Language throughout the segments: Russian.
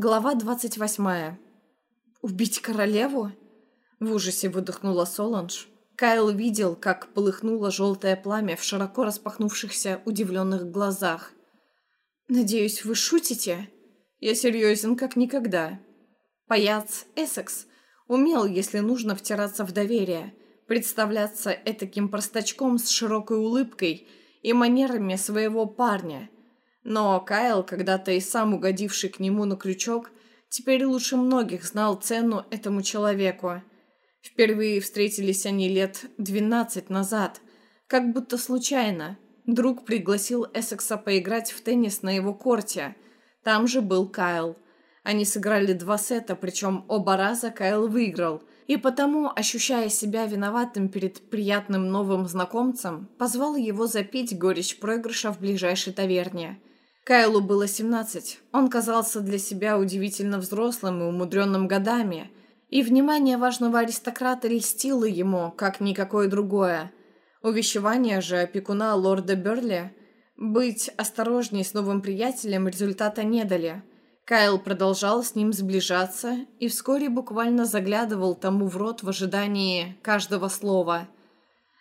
Глава 28. «Убить королеву?» В ужасе выдохнула Соланж. Кайл видел, как полыхнуло желтое пламя в широко распахнувшихся удивленных глазах. «Надеюсь, вы шутите?» «Я серьезен, как никогда». Паяц Эссекс умел, если нужно, втираться в доверие, представляться этаким простачком с широкой улыбкой и манерами своего парня – но Кайл, когда-то и сам угодивший к нему на крючок, теперь лучше многих знал цену этому человеку. Впервые встретились они лет двенадцать назад, как будто случайно. Друг пригласил Эссекса поиграть в теннис на его корте. Там же был Кайл. Они сыграли два сета, причем оба раза Кайл выиграл. И потому, ощущая себя виноватым перед приятным новым знакомцем, позвал его запить горечь проигрыша в ближайшей таверне – Кайлу было 17. Он казался для себя удивительно взрослым и умудренным годами, и внимание важного аристократа льстило ему, как никакое другое. Увещевание же опекуна лорда Берли быть осторожней с новым приятелем результата не дали. Кайл продолжал с ним сближаться и вскоре буквально заглядывал тому в рот в ожидании каждого слова.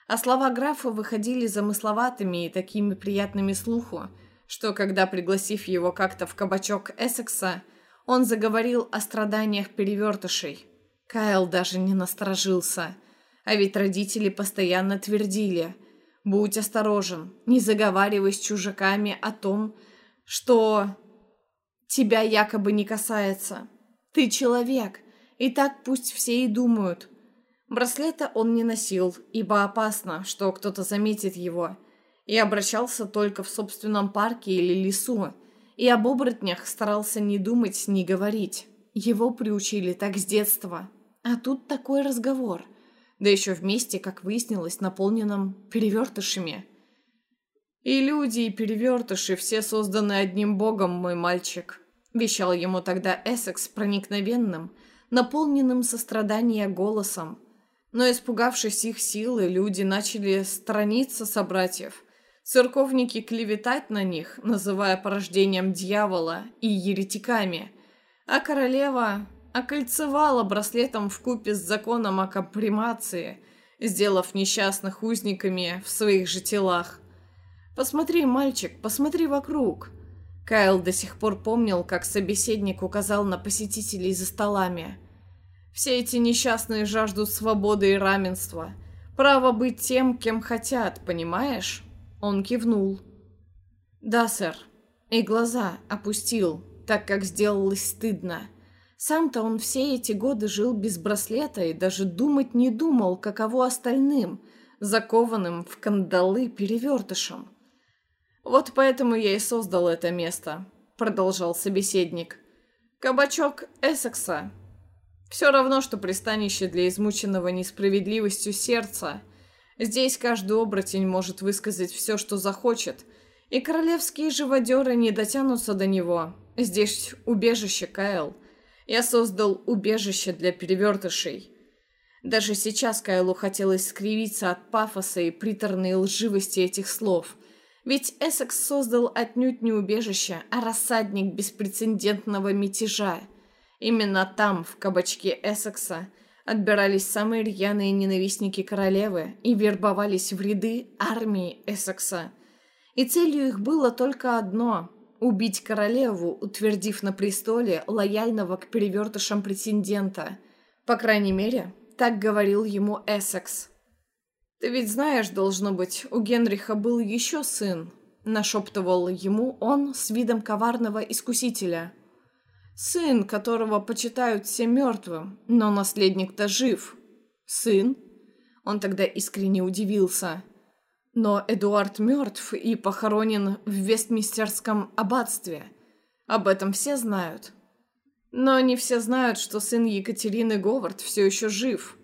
А слова графа выходили замысловатыми и такими приятными слуху, что когда, пригласив его как-то в кабачок Эссекса, он заговорил о страданиях перевертышей. Кайл даже не насторожился. А ведь родители постоянно твердили «Будь осторожен, не заговаривай с чужаками о том, что тебя якобы не касается. Ты человек, и так пусть все и думают». Браслета он не носил, ибо опасно, что кто-то заметит его – и обращался только в собственном парке или лесу, и об оборотнях старался не думать, не говорить. Его приучили так с детства. А тут такой разговор. Да еще вместе, как выяснилось, наполненном перевертышами. «И люди, и перевертыши все созданы одним богом, мой мальчик», вещал ему тогда Эссекс проникновенным, наполненным сострадания голосом. Но испугавшись их силы, люди начали сторониться собратьев – Церковники клеветать на них, называя порождением дьявола и еретиками, а королева окольцевала браслетом в купе с законом о компримации, сделав несчастных узниками в своих же телах. «Посмотри, мальчик, посмотри вокруг!» Кайл до сих пор помнил, как собеседник указал на посетителей за столами. «Все эти несчастные жаждут свободы и равенства, право быть тем, кем хотят, понимаешь?» Он кивнул. «Да, сэр». И глаза опустил, так как сделалось стыдно. Сам-то он все эти годы жил без браслета и даже думать не думал, каково остальным, закованным в кандалы перевертышем. «Вот поэтому я и создал это место», — продолжал собеседник. «Кабачок Эссекса. Все равно, что пристанище для измученного несправедливостью сердца — Здесь каждый оборотень может высказать все, что захочет, и королевские живодеры не дотянутся до него. Здесь убежище, Кайл. Я создал убежище для перевертышей. Даже сейчас Кайлу хотелось скривиться от пафоса и приторной лживости этих слов. Ведь Эссекс создал отнюдь не убежище, а рассадник беспрецедентного мятежа. Именно там, в кабачке Эссекса, отбирались самые рьяные ненавистники королевы и вербовались в ряды армии Эссекса. И целью их было только одно – убить королеву, утвердив на престоле лояльного к перевертышам претендента. По крайней мере, так говорил ему Эссекс. «Ты ведь знаешь, должно быть, у Генриха был еще сын», – нашептывал ему он с видом коварного искусителя – Сын, которого почитают все мертвым, но наследник-то жив. Сын? Он тогда искренне удивился. Но Эдуард мертв и похоронен в Вестмистерском аббатстве. Об этом все знают. Но не все знают, что сын Екатерины Говард все еще жив.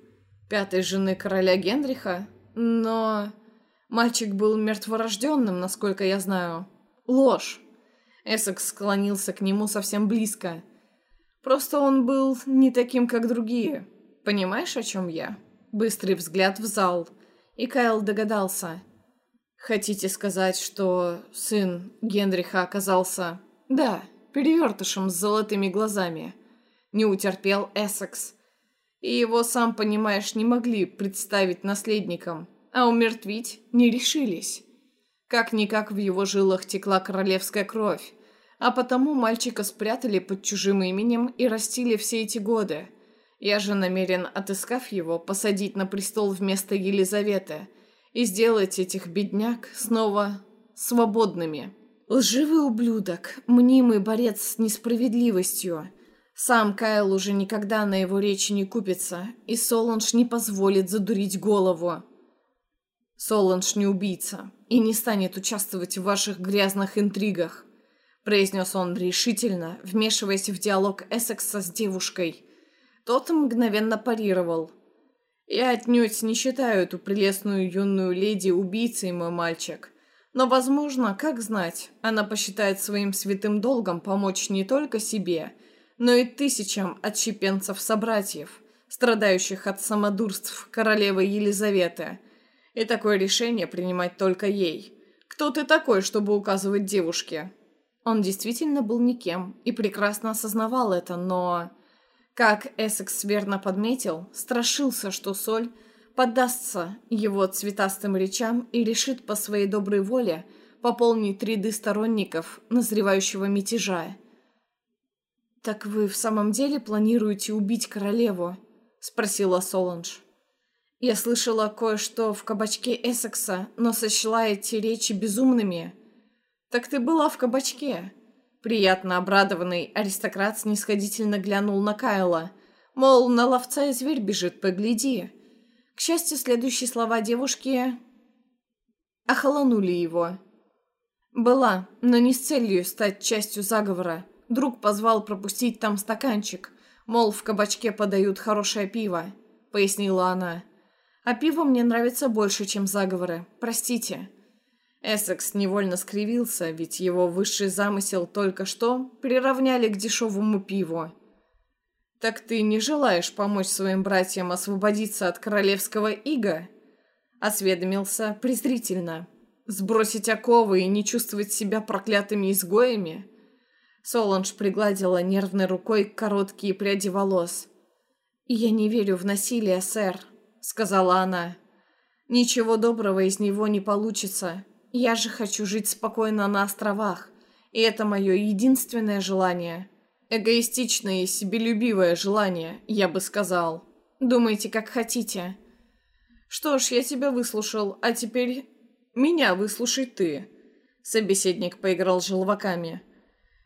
Пятой жены короля Генриха. Но мальчик был мертворожденным, насколько я знаю. Ложь. Эссекс склонился к нему совсем близко. Просто он был не таким, как другие. Понимаешь, о чем я? Быстрый взгляд в зал. И Кайл догадался. Хотите сказать, что сын Генриха оказался... Да, перевертышем с золотыми глазами. Не утерпел Эссекс. И его, сам понимаешь, не могли представить наследником, а умертвить не решились. Как-никак в его жилах текла королевская кровь, а потому мальчика спрятали под чужим именем и растили все эти годы. Я же намерен, отыскав его, посадить на престол вместо Елизаветы и сделать этих бедняк снова свободными. Лживый ублюдок, мнимый борец с несправедливостью. Сам Кайл уже никогда на его речи не купится, и Соланж не позволит задурить голову. Соланж не убийца и не станет участвовать в ваших грязных интригах, произнес он решительно, вмешиваясь в диалог Эссекса с девушкой. Тот мгновенно парировал. «Я отнюдь не считаю эту прелестную юную леди убийцей, мой мальчик. Но, возможно, как знать, она посчитает своим святым долгом помочь не только себе, но и тысячам отщепенцев-собратьев, страдающих от самодурств королевы Елизаветы. И такое решение принимать только ей. Кто ты такой, чтобы указывать девушке? Он действительно был никем и прекрасно осознавал это, но... Как Эссекс верно подметил, страшился, что Соль поддастся его цветастым речам и решит по своей доброй воле пополнить ряды сторонников назревающего мятежа. «Так вы в самом деле планируете убить королеву?» — спросила Соланж. «Я слышала кое-что в кабачке Эссекса, но сочла эти речи безумными». «Так ты была в кабачке?» Приятно обрадованный аристократ снисходительно глянул на Кайла. Мол, на ловца и зверь бежит, погляди. К счастью, следующие слова девушки охолонули его. Была, но не с целью стать частью заговора. Друг позвал пропустить там стаканчик. Мол, в кабачке подают хорошее пиво, пояснила она. А пиво мне нравится больше, чем заговоры. Простите. Эссекс невольно скривился, ведь его высший замысел только что приравняли к дешевому пиву. «Так ты не желаешь помочь своим братьям освободиться от королевского ига?» Осведомился презрительно. «Сбросить оковы и не чувствовать себя проклятыми изгоями?» Соланж пригладила нервной рукой короткие пряди волос. «Я не верю в насилие, сэр», — сказала она. «Ничего доброго из него не получится. Я же хочу жить спокойно на островах, и это мое единственное желание. Эгоистичное и себелюбивое желание, я бы сказал. Думайте, как хотите. Что ж, я тебя выслушал, а теперь меня выслушай ты. Собеседник поиграл желваками.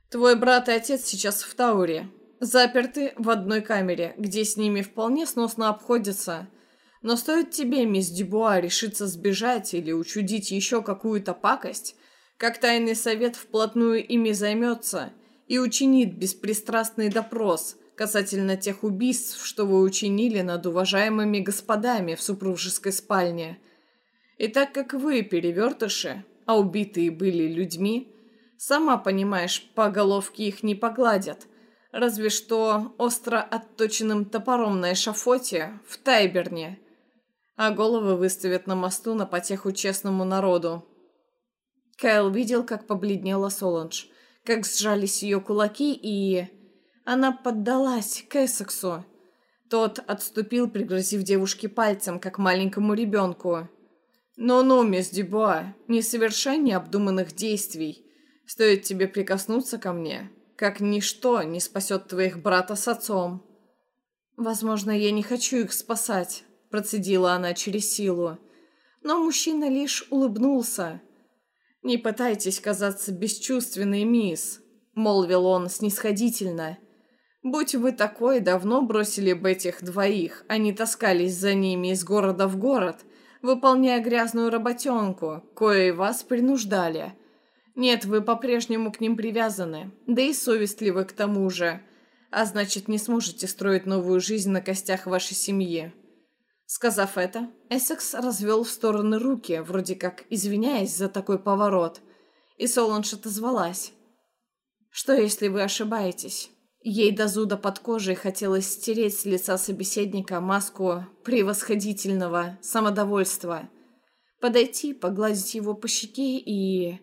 Твой брат и отец сейчас в Тауре, заперты в одной камере, где с ними вполне сносно обходятся. Но стоит тебе, мисс Дюбуа, решиться сбежать или учудить еще какую-то пакость, как тайный совет вплотную ими займется и учинит беспристрастный допрос касательно тех убийств, что вы учинили над уважаемыми господами в супружеской спальне. И так как вы перевертыши, а убитые были людьми, сама понимаешь, по головке их не погладят, разве что остро отточенным топором на эшафоте в Тайберне – а головы выставят на мосту на потеху честному народу. Кайл видел, как побледнела Соланж, как сжались ее кулаки, и... Она поддалась к Эссексу. Тот отступил, пригрозив девушке пальцем, как маленькому ребенку. «Ну-ну, мисс Дюбуа, не совершай необдуманных действий. Стоит тебе прикоснуться ко мне, как ничто не спасет твоих брата с отцом». «Возможно, я не хочу их спасать», — процедила она через силу. Но мужчина лишь улыбнулся. «Не пытайтесь казаться бесчувственной, мисс», — молвил он снисходительно. «Будь вы такой, давно бросили бы этих двоих, а не таскались за ними из города в город, выполняя грязную работенку, кое вас принуждали. Нет, вы по-прежнему к ним привязаны, да и совестливы к тому же, а значит, не сможете строить новую жизнь на костях вашей семьи». Сказав это, Эссекс развел в стороны руки, вроде как извиняясь за такой поворот, и Соланж отозвалась. «Что, если вы ошибаетесь?» Ей до зуда под кожей хотелось стереть с лица собеседника маску превосходительного самодовольства, подойти, погладить его по щеке и...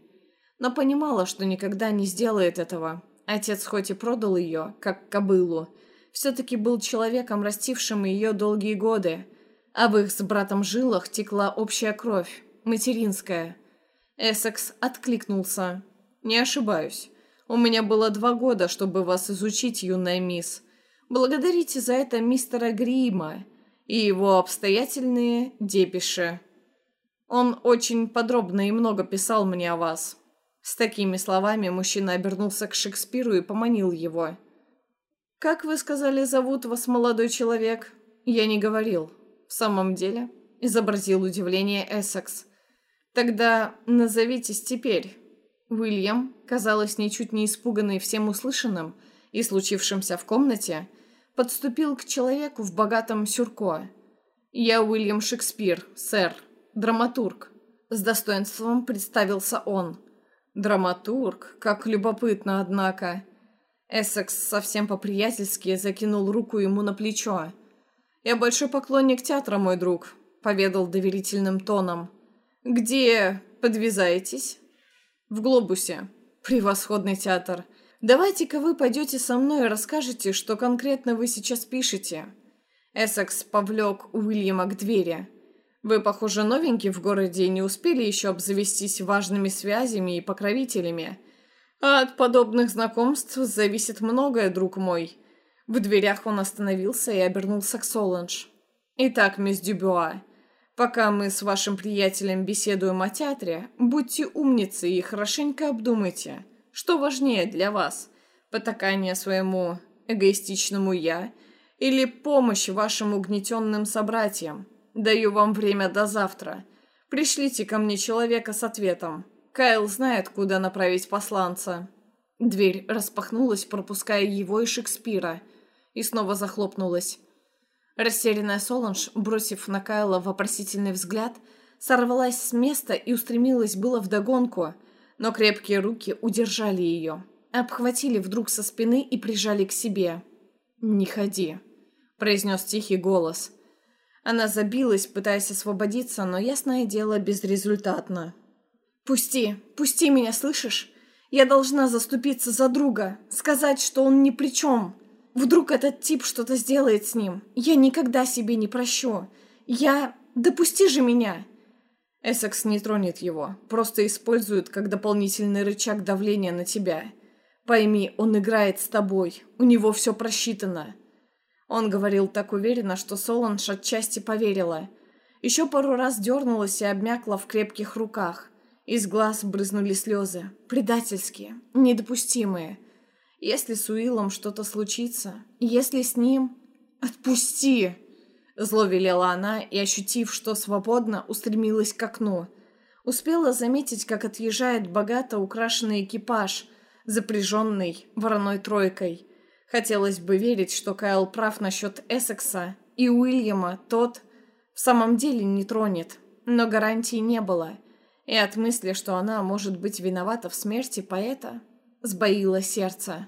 Но понимала, что никогда не сделает этого, Отец хоть и продал ее, как кобылу, все-таки был человеком, растившим ее долгие годы, а в их с братом жилах текла общая кровь, материнская. Эссекс откликнулся. «Не ошибаюсь. У меня было два года, чтобы вас изучить, юная мисс. Благодарите за это мистера Грима и его обстоятельные депиши. Он очень подробно и много писал мне о вас». С такими словами мужчина обернулся к Шекспиру и поманил его. «Как вы сказали, зовут вас молодой человек?» «Я не говорил». «В самом деле?» – изобразил удивление Эссекс. «Тогда назовитесь теперь». Уильям, казалось, ничуть не испуганный всем услышанным и случившимся в комнате, подступил к человеку в богатом сюрко. «Я Уильям Шекспир, сэр, драматург». С достоинством представился он. «Драматург? Как любопытно, однако». Эссекс совсем по-приятельски закинул руку ему на плечо. «Я большой поклонник театра, мой друг», — поведал доверительным тоном. «Где подвязаетесь?» «В глобусе. Превосходный театр. Давайте-ка вы пойдете со мной и расскажете, что конкретно вы сейчас пишете». Эссекс повлек Уильяма к двери. «Вы, похоже, новенький в городе и не успели еще обзавестись важными связями и покровителями». А от подобных знакомств зависит многое, друг мой. В дверях он остановился и обернулся к Соланж. Итак, мисс Дюбюа, пока мы с вашим приятелем беседуем о театре, будьте умницы и хорошенько обдумайте, что важнее для вас, потакание своему эгоистичному «я» или помощь вашим угнетенным собратьям. Даю вам время до завтра. Пришлите ко мне человека с ответом. Кайл знает, куда направить посланца. Дверь распахнулась, пропуская его и Шекспира, и снова захлопнулась. Растерянная Соланж, бросив на Кайла вопросительный взгляд, сорвалась с места и устремилась было вдогонку, но крепкие руки удержали ее, обхватили вдруг со спины и прижали к себе. «Не ходи», — произнес тихий голос. Она забилась, пытаясь освободиться, но, ясное дело, безрезультатно. «Пусти, пусти меня, слышишь? Я должна заступиться за друга, сказать, что он ни при чем. Вдруг этот тип что-то сделает с ним. Я никогда себе не прощу. Я... Допусти же меня!» Эссекс не тронет его, просто использует как дополнительный рычаг давления на тебя. Пойми, он играет с тобой, у него все просчитано. Он говорил так уверенно, что Соланж отчасти поверила. Еще пару раз дернулась и обмякла в крепких руках. Из глаз брызнули слезы. Предательские, недопустимые. Если с Уиллом что-то случится, если с ним... «Отпусти!» Зло велела она и, ощутив, что свободно, устремилась к окну. Успела заметить, как отъезжает богато украшенный экипаж, запряженный вороной тройкой. Хотелось бы верить, что Кайл прав насчет Эссекса, и Уильяма тот в самом деле не тронет, но гарантии не было – и от мысли, что она может быть виновата в смерти поэта, сбоило сердце.